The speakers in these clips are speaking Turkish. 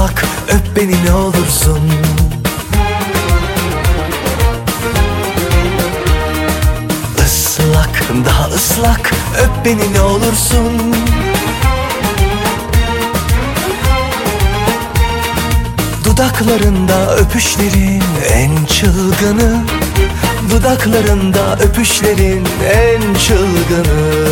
ıslak Öp beni ne olursun. Islak daha ıslak Öp beni ne olursun. Dudaklarında öpüşlerin en çılgını. Dudaklarında öpüşlerin en çılgını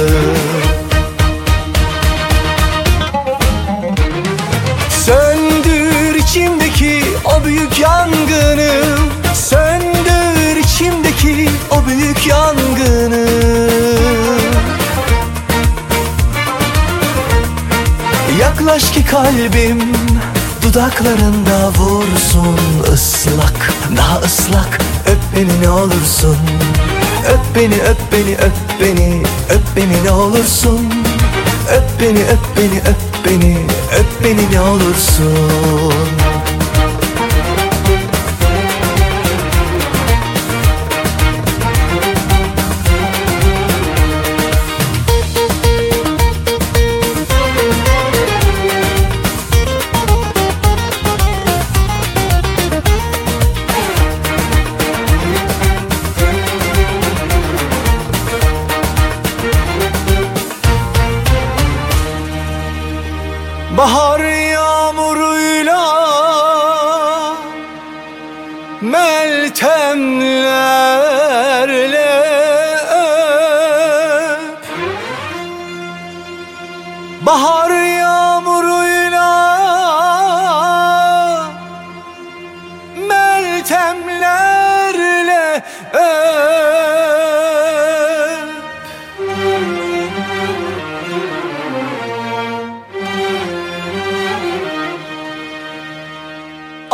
yangını Söndür içimdeki o büyük yangını. Yaklaş ki kalbim dudaklarında vursun ıslak Daha ıslak. Öp beni ne olursun Öp beni öp beni öp beni öp beni ne olursun. Öp beni öp beni öp beni öp beni ne olursun Bahar yağmuruyla Meltemlerle öp. Bahar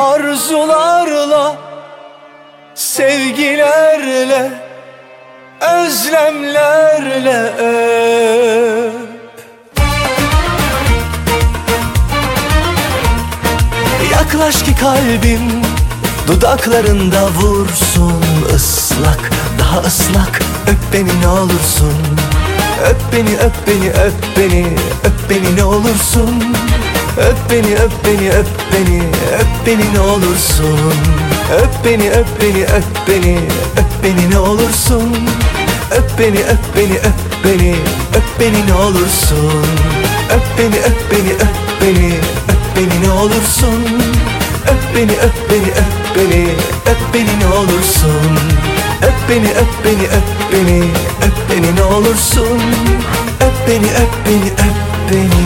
Arzularla, sevgilerle, özlemlerle. Öp Yaklaş ki kalbim dudaklarında vursun ıslak Daha ıslak öp beni ne olursun. Öp beni öp beni öp beni öp beni ne olursun Öp beni öp beni öp beni öp beni ne olursun Öp beni öp beni öp beni öp beni ne olursun Öp beni öp beni öp beni öp beni ne olursun Öp beni öp beni öp beni öp beni ne olursun Öp beni öp beni öp beni öp beni ne olursun Öp beni öp beni öp beni öp beni ne olursun Öp beni öp beni öp beni